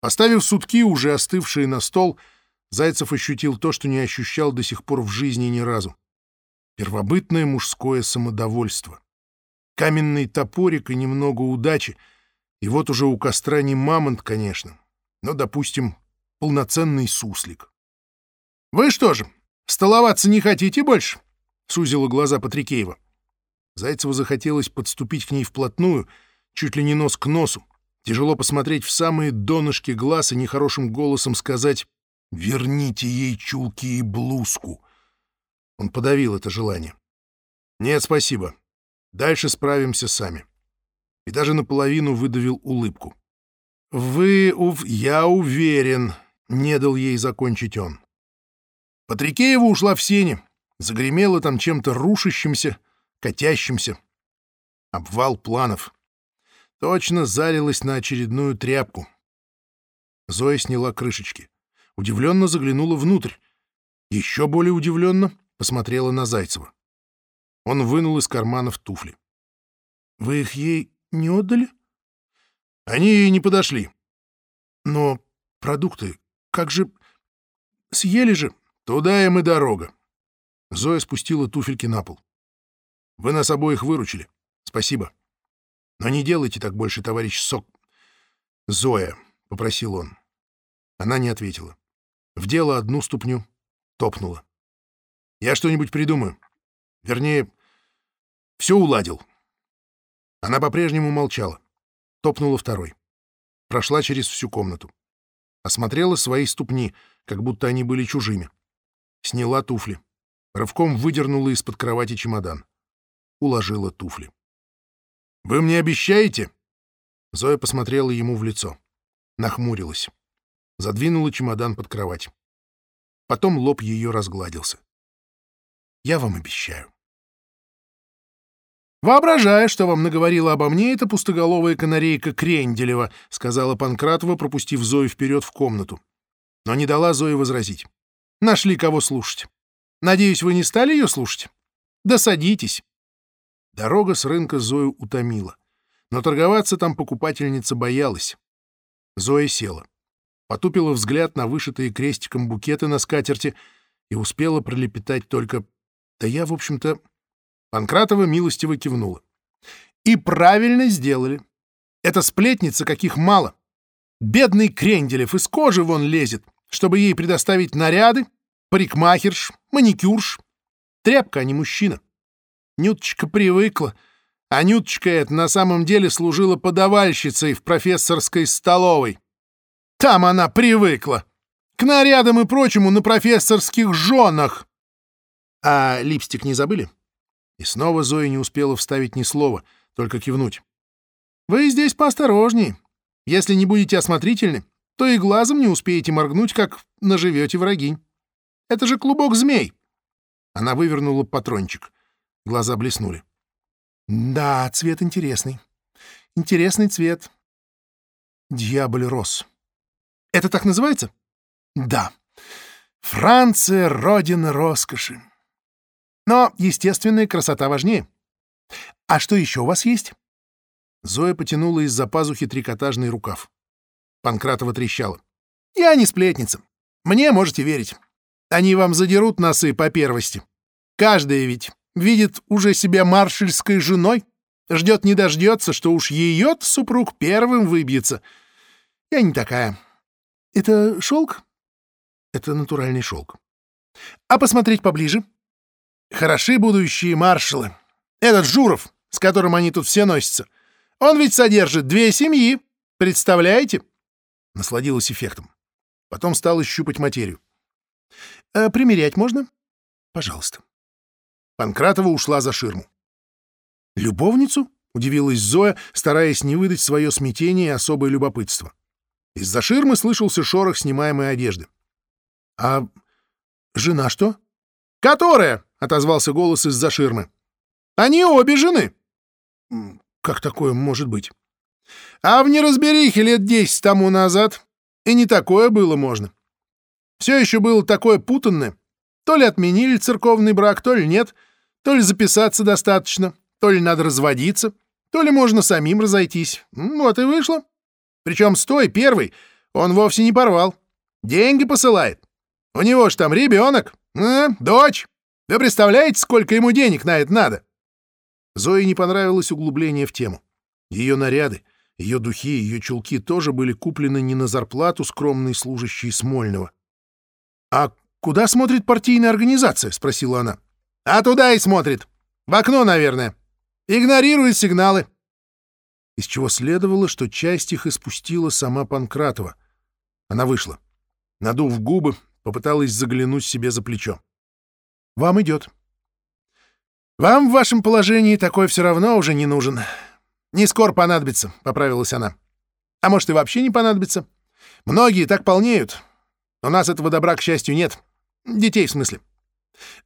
S1: Поставив сутки, уже остывшие на стол, Зайцев ощутил то, что не ощущал до сих пор в жизни ни разу. Первобытное мужское самодовольство каменный топорик и немного удачи. И вот уже у костра не мамонт, конечно, но, допустим, полноценный суслик. «Вы что же, столоваться не хотите больше?» — сузила глаза Патрикеева. Зайцеву захотелось подступить к ней вплотную, чуть ли не нос к носу, тяжело посмотреть в самые донышки глаз и нехорошим голосом сказать «Верните ей чулки и блузку». Он подавил это желание. «Нет, спасибо. Дальше справимся сами. И даже наполовину выдавил улыбку. «Вы, ув... я уверен», — не дал ей закончить он. Патрикеева ушла в сени, загремела там чем-то рушащимся, катящимся. Обвал планов. Точно зарилась на очередную тряпку. Зоя сняла крышечки. Удивленно заглянула внутрь. Еще более удивленно посмотрела на Зайцева. Он вынул из карманов туфли. «Вы их ей не отдали?» «Они ей не подошли». «Но продукты, как же... Съели же?» «Туда им и дорога». Зоя спустила туфельки на пол. «Вы нас обоих выручили. Спасибо. Но не делайте так больше, товарищ Сок...» «Зоя», — попросил он. Она не ответила. Вдела одну ступню, топнула. «Я что-нибудь придумаю. Вернее, все уладил. Она по-прежнему молчала. Топнула второй. Прошла через всю комнату. Осмотрела свои ступни, как будто они были чужими. Сняла туфли. Рывком выдернула из-под кровати чемодан. Уложила туфли. «Вы мне обещаете?» Зоя посмотрела ему в лицо. Нахмурилась. Задвинула чемодан под кровать. Потом лоб ее разгладился. «Я вам обещаю». «Воображая, что вам наговорила обо мне эта пустоголовая канарейка Кренделева», — сказала Панкратова, пропустив Зою вперед в комнату. но не дала Зое возразить. Нашли кого слушать. Надеюсь, вы не стали ее слушать? Да садитесь. Дорога с рынка Зою утомила, но торговаться там покупательница боялась. Зоя села, потупила взгляд на вышитые крестиком букеты на скатерти и успела пролепетать только «Да я, в общем-то...» Панкратова милостиво кивнула. «И правильно сделали. Это сплетница, каких мало. Бедный Кренделев из кожи вон лезет, чтобы ей предоставить наряды, парикмахерш, маникюрш. Тряпка, а не мужчина. Нюточка привыкла, а Нюточка эта на самом деле служила подавальщицей в профессорской столовой. Там она привыкла. К нарядам и прочему на профессорских женах. А липстик не забыли? И снова Зоя не успела вставить ни слова, только кивнуть. Вы здесь поосторожнее. Если не будете осмотрительны, то и глазом не успеете моргнуть, как наживете врагинь. Это же клубок змей. Она вывернула патрончик. Глаза блеснули. Да, цвет интересный. Интересный цвет. Дьяволь рос. Это так называется? Да. Франция — родина роскоши. Но естественная красота важнее. А что еще у вас есть? Зоя потянула из-за пазухи трикотажный рукав. Панкратова трещала. «Я не сплетница. Мне можете верить. Они вам задерут носы по первости. Каждая ведь видит уже себя маршальской женой, ждет не дождется, что уж ее супруг первым выбьется. Я не такая. Это шелк? Это натуральный шелк. А посмотреть поближе? Хороши будущие маршалы. Этот Журов, с которым они тут все носятся — он ведь содержит две семьи. Представляете?» Насладилась эффектом. Потом стала щупать материю. «А примерять можно?» «Пожалуйста». Панкратова ушла за ширму. «Любовницу?» — удивилась Зоя, стараясь не выдать свое смятение и особое любопытство. Из-за ширмы слышался шорох снимаемой одежды. «А жена что?» «Которая?» — отозвался голос из-за ширмы. «Они обе жены». Как такое может быть? А в неразберихе лет десять тому назад и не такое было можно. Все еще было такое путанное. То ли отменили церковный брак, то ли нет, то ли записаться достаточно, то ли надо разводиться, то ли можно самим разойтись. Вот и вышло. Причем с той, первый, он вовсе не порвал. Деньги посылает. У него ж там ребенок, а, дочь. Вы представляете, сколько ему денег на это надо? Зое не понравилось углубление в тему. Ее наряды, ее духи, ее чулки тоже были куплены не на зарплату скромной служащей Смольного. «А куда смотрит партийная организация?» — спросила она. «А туда и смотрит. В окно, наверное. Игнорирует сигналы». Из чего следовало, что часть их испустила сама Панкратова. Она вышла. Надув губы, попыталась заглянуть себе за плечо. «Вам идет», «Вам в вашем положении такой все равно уже не нужен. Не скоро понадобится», — поправилась она. «А может, и вообще не понадобится. Многие так полнеют. У нас этого добра, к счастью, нет. Детей, в смысле.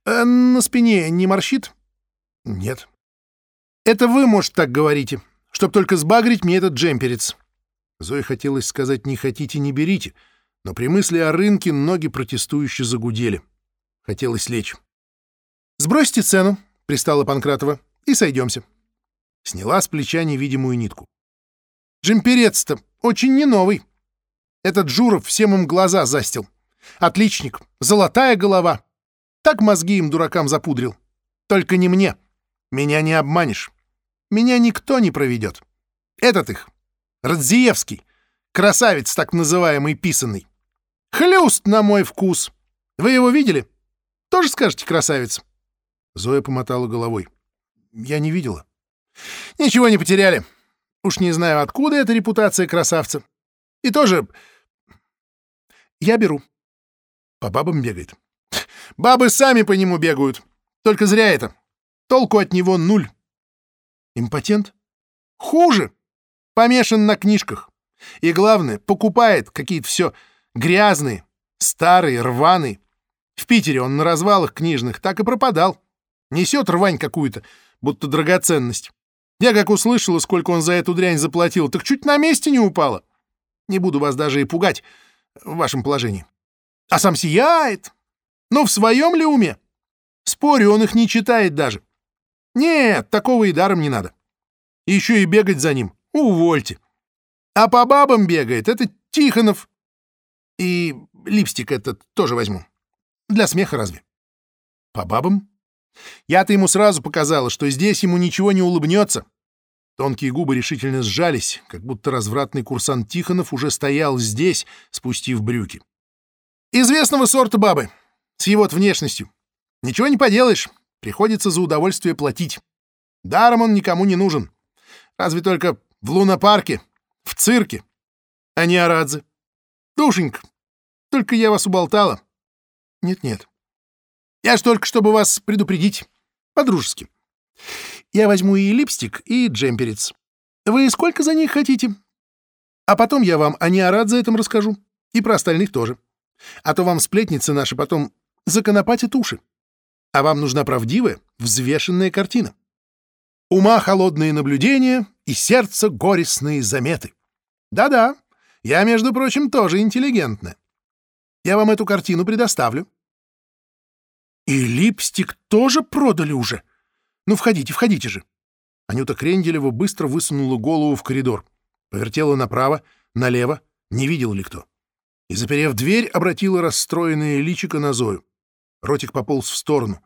S1: А на спине не морщит?» «Нет». «Это вы, может, так говорите, чтоб только сбагрить мне этот джемперец». Зое хотелось сказать «не хотите, не берите», но при мысли о рынке ноги протестующе загудели. Хотелось лечь. «Сбросьте цену», — пристала Панкратова, — и сойдемся. Сняла с плеча невидимую нитку. Джемперец-то очень не новый. Этот Журов всем им глаза застил. Отличник, золотая голова. Так мозги им, дуракам, запудрил. Только не мне. Меня не обманешь. Меня никто не проведет. Этот их, Радзиевский, красавец так называемый писанный. Хлюст на мой вкус. Вы его видели? Тоже скажете красавец? Зоя помотала головой. «Я не видела». «Ничего не потеряли. Уж не знаю, откуда эта репутация красавца. И тоже... Я беру. По бабам бегает. Бабы сами по нему бегают. Только зря это. Толку от него нуль. Импотент? Хуже. Помешан на книжках. И главное, покупает какие-то все грязные, старые, рваные. В Питере он на развалах книжных так и пропадал. Несет рвань какую-то, будто драгоценность. Я как услышала, сколько он за эту дрянь заплатил, так чуть на месте не упала. Не буду вас даже и пугать в вашем положении. А сам сияет. Но в своем ли уме? Спорю, он их не читает даже. Нет, такого и даром не надо. Еще и бегать за ним. Увольте. А по бабам бегает. Это Тихонов. И липстик этот тоже возьму. Для смеха разве? По бабам? Я-то ему сразу показала, что здесь ему ничего не улыбнется. Тонкие губы решительно сжались, как будто развратный курсант Тихонов уже стоял здесь, спустив брюки. Известного сорта бабы, с его внешностью. Ничего не поделаешь, приходится за удовольствие платить. Даром он никому не нужен. Разве только в лунопарке, в цирке, а не Арадзе. Душенька, только я вас уболтала. Нет-нет. Я ж только, чтобы вас предупредить. По-дружески. Я возьму и липстик, и джемперец. Вы сколько за них хотите? А потом я вам о Неорадзе этом расскажу. И про остальных тоже. А то вам сплетницы наши потом законопатят уши. А вам нужна правдивая, взвешенная картина. Ума холодные наблюдения и сердце горестные заметы. Да-да, я, между прочим, тоже интеллигентная. Я вам эту картину предоставлю. И липстик тоже продали уже? Ну, входите, входите же. Анюта Кренделева быстро высунула голову в коридор, повертела направо, налево, не видел ли кто. И, заперев дверь, обратила расстроенное личико на Зою. Ротик пополз в сторону.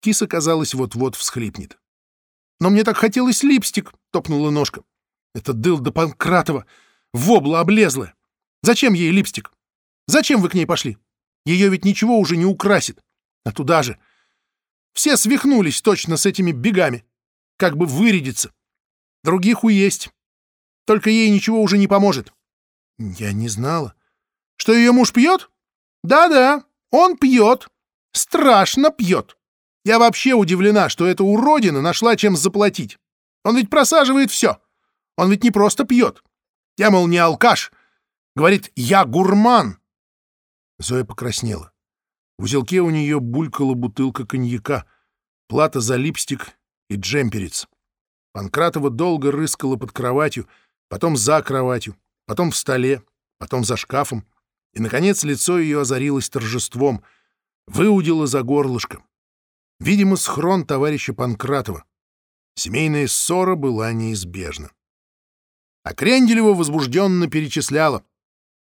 S1: Киса, казалось, вот-вот всхлипнет. «Но мне так хотелось липстик!» — топнула ножка. «Это дыл до Панкратова! Вобла облезлая! Зачем ей липстик? Зачем вы к ней пошли? Ее ведь ничего уже не украсит. А туда же! Все свихнулись точно с этими бегами. Как бы вырядиться. Других уесть. Только ей ничего уже не поможет». «Я не знала. Что ее муж пьет? Да-да, он пьет. Страшно пьет. Я вообще удивлена, что эта уродина нашла чем заплатить. Он ведь просаживает все. Он ведь не просто пьет. Я, мол, не алкаш. Говорит, я гурман. Зоя покраснела. В узелке у нее булькала бутылка коньяка, плата за липстик и джемперец. Панкратова долго рыскала под кроватью, потом за кроватью, потом в столе, потом за шкафом. И, наконец, лицо ее озарилось торжеством, выудило за горлышко. Видимо, схрон товарища Панкратова. Семейная ссора была неизбежна. А Кренделева возбужденно перечисляла.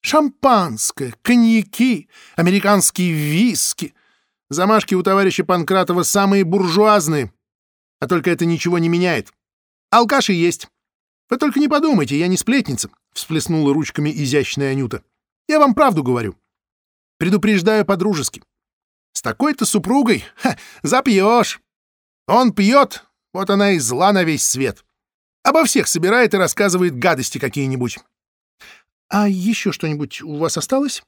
S1: Шампанское, коньяки, американские виски. Замашки у товарища Панкратова самые буржуазные. А только это ничего не меняет. Алкаши есть. Вы только не подумайте, я не сплетница, — всплеснула ручками изящная Анюта. Я вам правду говорю. Предупреждаю по-дружески. С такой-то супругой ха, запьешь. Он пьет, вот она и зла на весь свет. Обо всех собирает и рассказывает гадости какие-нибудь. А еще что-нибудь у вас осталось?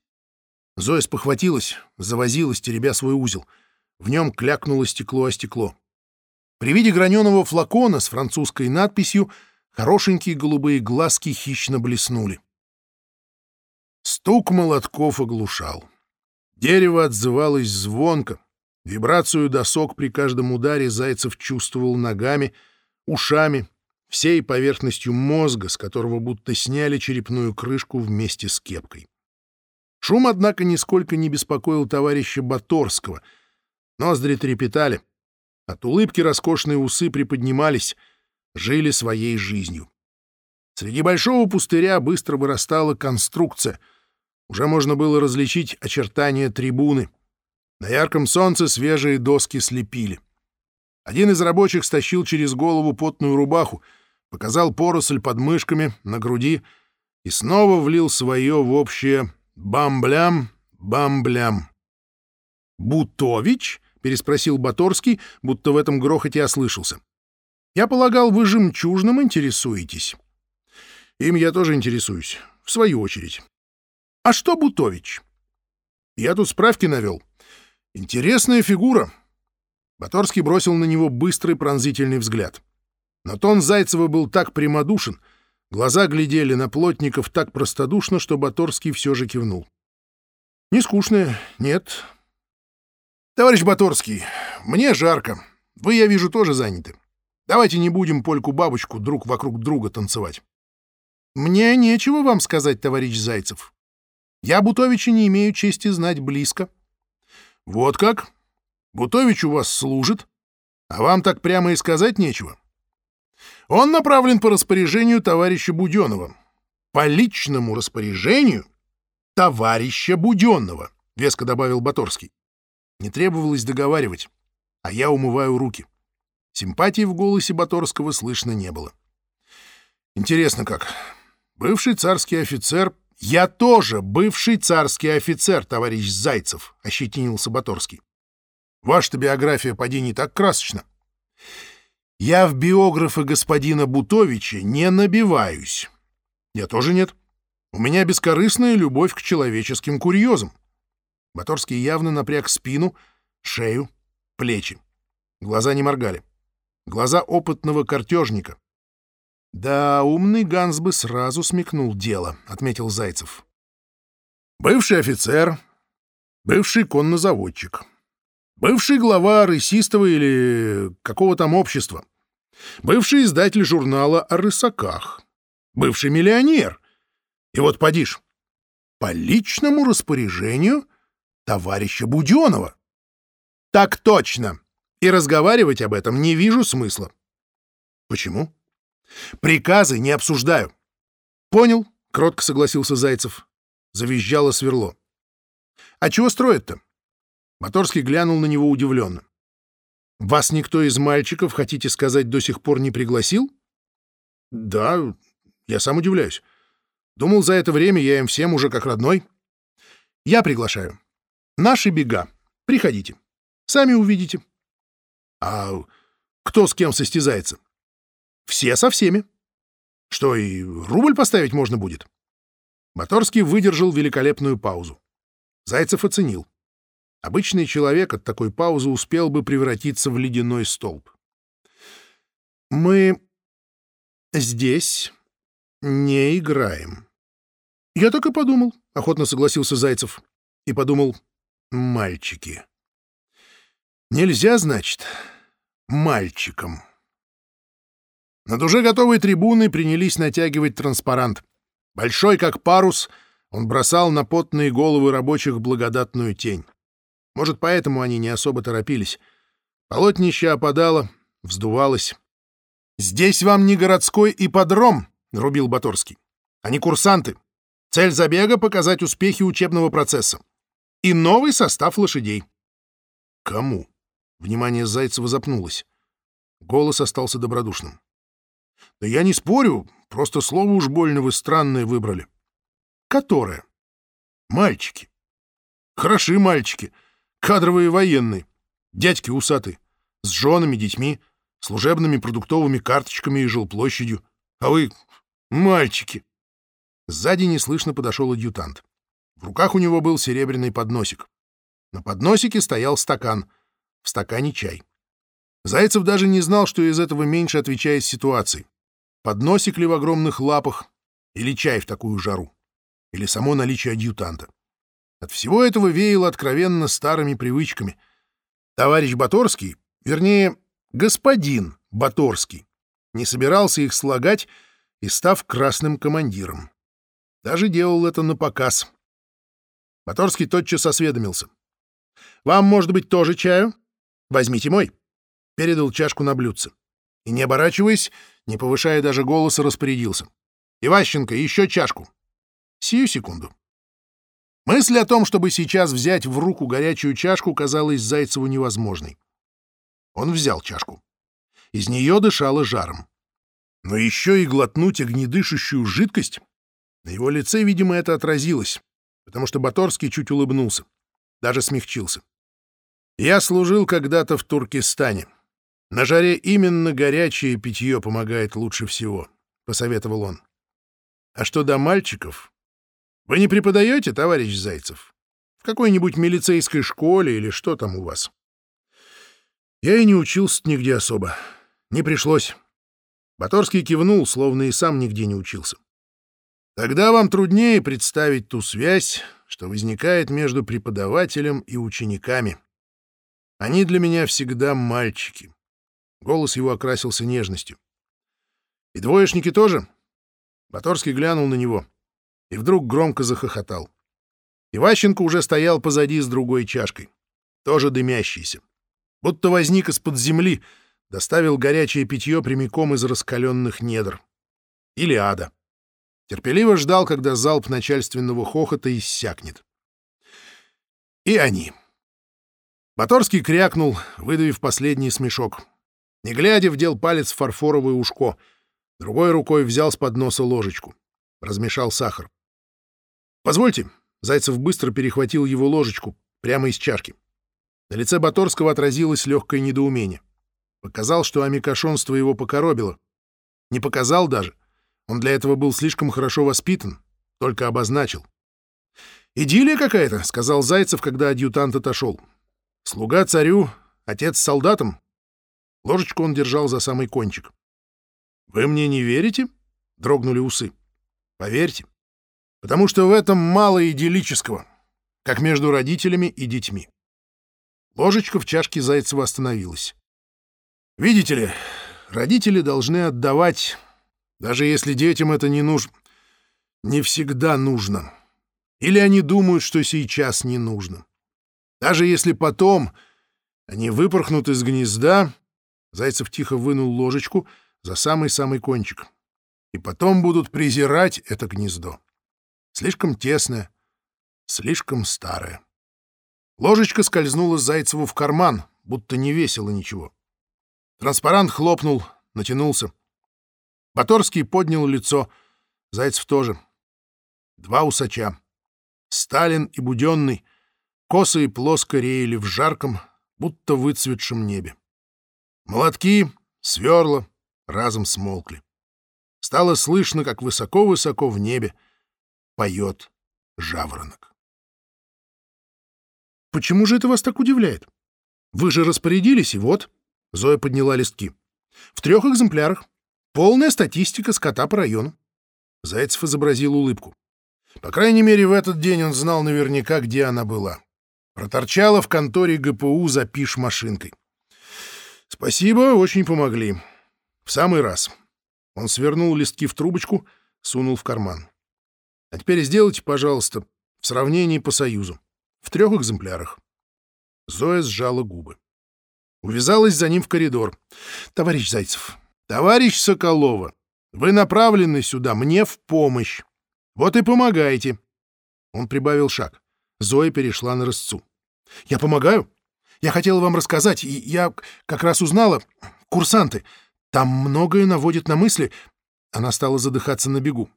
S1: Зоя спохватилась, завозилась, теребя свой узел. В нем клякнуло стекло о стекло. При виде граненого флакона с французской надписью хорошенькие голубые глазки хищно блеснули. Стук молотков оглушал. Дерево отзывалось звонко. Вибрацию досок при каждом ударе Зайцев чувствовал ногами, ушами, всей поверхностью мозга, с которого будто сняли черепную крышку вместе с кепкой. Шум, однако, нисколько не беспокоил товарища Баторского. Ноздри трепетали. От улыбки роскошные усы приподнимались, жили своей жизнью. Среди большого пустыря быстро вырастала конструкция. Уже можно было различить очертания трибуны. На ярком солнце свежие доски слепили. Один из рабочих стащил через голову потную рубаху, показал поросль под мышками, на груди и снова влил свое в общее «бамблям, бамблям». «Бутович?» — переспросил Баторский, будто в этом грохоте ослышался. «Я полагал, вы жемчужным интересуетесь». Им я тоже интересуюсь, в свою очередь. А что Бутович? Я тут справки навел. Интересная фигура. Баторский бросил на него быстрый пронзительный взгляд. Но тон Зайцева был так прямодушен, глаза глядели на плотников так простодушно, что Баторский все же кивнул. Не скучная, нет. Товарищ Баторский, мне жарко. Вы, я вижу, тоже заняты. Давайте не будем польку-бабочку друг вокруг друга танцевать. Мне нечего вам сказать, товарищ Зайцев. Я Бутовича не имею чести знать близко. Вот как? Бутович у вас служит, а вам так прямо и сказать нечего. Он направлен по распоряжению товарища Буденова. По личному распоряжению товарища Буденного, веско добавил Баторский. Не требовалось договаривать, а я умываю руки. Симпатии в голосе Баторского слышно не было. Интересно как. Бывший царский офицер... Я тоже бывший царский офицер, товарищ Зайцев, — ощетинился Баторский. Ваша биография поди не так красочна. Я в биографа господина Бутовича не набиваюсь. Я тоже нет. У меня бескорыстная любовь к человеческим курьезам. Баторский явно напряг спину, шею, плечи. Глаза не моргали. Глаза опытного картежника. «Да, умный Ганс бы сразу смекнул дело», — отметил Зайцев. «Бывший офицер, бывший коннозаводчик, бывший глава рысистого или какого там общества, бывший издатель журнала о рысаках, бывший миллионер. И вот подишь, по личному распоряжению товарища Буденова». «Так точно!» И разговаривать об этом не вижу смысла. Почему? Приказы не обсуждаю. Понял, кротко согласился Зайцев. Завизжало сверло. А чего строят-то? Моторский глянул на него удивленно. Вас никто из мальчиков, хотите сказать, до сих пор не пригласил? Да, я сам удивляюсь. Думал, за это время я им всем уже как родной. Я приглашаю. Наши бега. Приходите. Сами увидите. А кто с кем состязается? Все со всеми. Что, и рубль поставить можно будет? Моторский выдержал великолепную паузу. Зайцев оценил. Обычный человек от такой паузы успел бы превратиться в ледяной столб. «Мы здесь не играем». «Я так и подумал», — охотно согласился Зайцев. И подумал, «мальчики». «Нельзя, значит, мальчикам». Над уже готовой трибуной принялись натягивать транспарант. Большой, как парус, он бросал на потные головы рабочих благодатную тень. Может, поэтому они не особо торопились. Полотнище опадало, вздувалось. «Здесь вам не городской ипподром», — рубил Баторский. «Они курсанты. Цель забега — показать успехи учебного процесса. И новый состав лошадей». «Кому?» — внимание Зайцева запнулось. Голос остался добродушным. Да я не спорю, просто слово уж больно вы странное выбрали. Которое? Мальчики. Хороши мальчики. Кадровые военные. Дядьки усатые. С женами, детьми, служебными продуктовыми карточками и жилплощадью. А вы — мальчики. Сзади неслышно подошел адъютант. В руках у него был серебряный подносик. На подносике стоял стакан. В стакане чай. Зайцев даже не знал, что из этого меньше отвечает ситуации. Подносик ли в огромных лапах, или чай в такую жару, или само наличие адъютанта. От всего этого веяло откровенно старыми привычками. Товарищ Баторский, вернее, господин Баторский, не собирался их слагать и став красным командиром. Даже делал это на показ. Баторский тотчас осведомился. «Вам, может быть, тоже чаю? Возьмите мой». Передал чашку на блюдце. И, не оборачиваясь, не повышая даже голоса, распорядился. «Иващенко, еще чашку!» Сию секунду. Мысль о том, чтобы сейчас взять в руку горячую чашку, казалась Зайцеву невозможной. Он взял чашку. Из нее дышало жаром. Но еще и глотнуть огнедышащую жидкость. На его лице, видимо, это отразилось, потому что Баторский чуть улыбнулся, даже смягчился. «Я служил когда-то в Туркестане», на жаре именно горячее питье помогает лучше всего, — посоветовал он. А что до мальчиков? Вы не преподаете, товарищ Зайцев? В какой-нибудь милицейской школе или что там у вас? Я и не учился нигде особо. Не пришлось. Баторский кивнул, словно и сам нигде не учился. Тогда вам труднее представить ту связь, что возникает между преподавателем и учениками. Они для меня всегда мальчики. Голос его окрасился нежностью. «И двоечники тоже?» Моторский глянул на него и вдруг громко захохотал. Иващенко уже стоял позади с другой чашкой, тоже дымящейся. Будто возник из-под земли, доставил горячее питье прямиком из раскаленных недр. Или ада. Терпеливо ждал, когда залп начальственного хохота иссякнет. И они. Моторский крякнул, выдавив последний смешок. Не глядя, вдел палец в фарфоровое ушко. Другой рукой взял с подноса ложечку. Размешал сахар. «Позвольте». Зайцев быстро перехватил его ложечку прямо из чашки. На лице Баторского отразилось легкое недоумение. Показал, что амикошонство его покоробило. Не показал даже. Он для этого был слишком хорошо воспитан, только обозначил. «Идиллия какая-то», — сказал Зайцев, когда адъютант отошел. «Слуга царю, отец солдатам». Ложечку он держал за самый кончик. «Вы мне не верите?» — дрогнули усы. «Поверьте, потому что в этом мало идиллического, как между родителями и детьми». Ложечка в чашке Зайцева остановилась. «Видите ли, родители должны отдавать, даже если детям это не нужно, не всегда нужно. Или они думают, что сейчас не нужно. Даже если потом они выпорхнут из гнезда, Зайцев тихо вынул ложечку за самый-самый кончик, и потом будут презирать это гнездо. Слишком тесное, слишком старое. Ложечка скользнула Зайцеву в карман, будто не весело ничего. Транспарант хлопнул, натянулся. Баторский поднял лицо, Зайцев тоже. Два усача. Сталин и Буденный косо и плоско реяли в жарком, будто выцветшем небе. Молотки, сверла разом смолкли. Стало слышно, как высоко-высоко в небе поет жаворонок. «Почему же это вас так удивляет? Вы же распорядились, и вот...» Зоя подняла листки. «В трех экземплярах. Полная статистика скота по району». Зайцев изобразил улыбку. По крайней мере, в этот день он знал наверняка, где она была. Проторчала в конторе ГПУ за пиш-машинкой. «Спасибо, очень помогли. В самый раз». Он свернул листки в трубочку, сунул в карман. «А теперь сделайте, пожалуйста, в сравнении по Союзу. В трех экземплярах». Зоя сжала губы. Увязалась за ним в коридор. «Товарищ Зайцев, товарищ Соколова, вы направлены сюда мне в помощь. Вот и помогайте». Он прибавил шаг. Зоя перешла на рысцу. «Я помогаю? Я хотела вам рассказать, и я как раз узнала. Курсанты. Там многое наводит на мысли». Она стала задыхаться на бегу.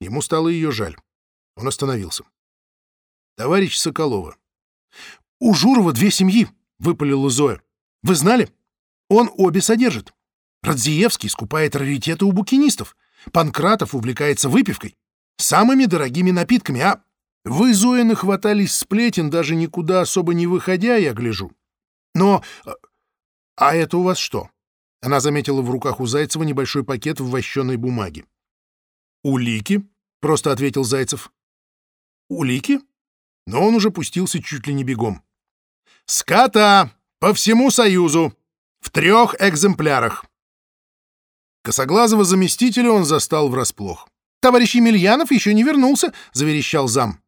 S1: Ему стало ее жаль. Он остановился. «Товарищ Соколова». «У Журова две семьи», — выпалила Зоя. «Вы знали? Он обе содержит. Радзиевский скупает раритеты у букинистов. Панкратов увлекается выпивкой. Самыми дорогими напитками, а... Вы, Зоя, нахватались сплетен, даже никуда особо не выходя, я гляжу. Но... А это у вас что? Она заметила в руках у Зайцева небольшой пакет в вощеной бумаге. «Улики?» — просто ответил Зайцев. «Улики?» Но он уже пустился чуть ли не бегом. «Ската! По всему Союзу! В трех экземплярах!» Косоглазого заместителя он застал врасплох. «Товарищ Емельянов еще не вернулся!» — заверещал зам.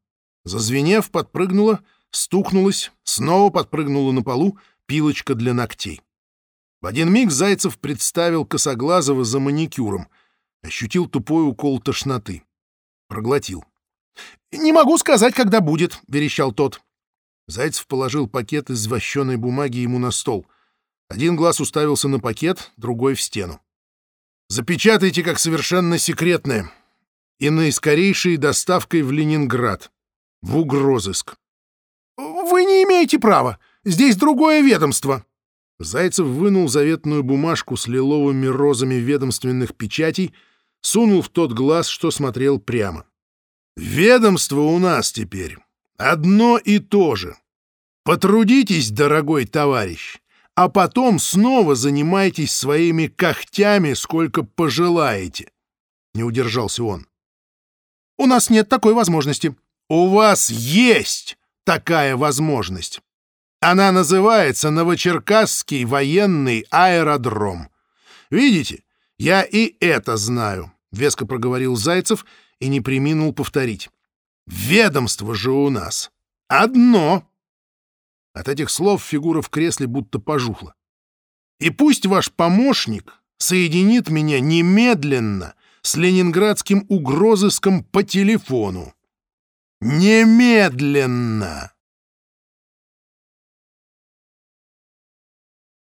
S1: Зазвенев, подпрыгнула, стукнулась, снова подпрыгнула на полу пилочка для ногтей. В один миг Зайцев представил Косоглазого за маникюром, ощутил тупой укол тошноты. Проглотил. «Не могу сказать, когда будет», — верещал тот. Зайцев положил пакет из вощеной бумаги ему на стол. Один глаз уставился на пакет, другой — в стену. «Запечатайте как совершенно секретное и наискорейшей доставкой в Ленинград в угрозыск. «Вы не имеете права! Здесь другое ведомство!» Зайцев вынул заветную бумажку с лиловыми розами ведомственных печатей, сунул в тот глаз, что смотрел прямо. «Ведомство у нас теперь одно и то же. Потрудитесь, дорогой товарищ, а потом снова занимайтесь своими когтями, сколько пожелаете», — не удержался он. «У нас нет такой возможности», у вас есть такая возможность. Она называется Новочеркасский военный аэродром. Видите, я и это знаю, — веско проговорил Зайцев и не приминул повторить. Ведомство же у нас одно. От этих слов фигура в кресле будто пожухла. И пусть ваш помощник соединит меня немедленно с ленинградским угрозыском по телефону. Немедленно!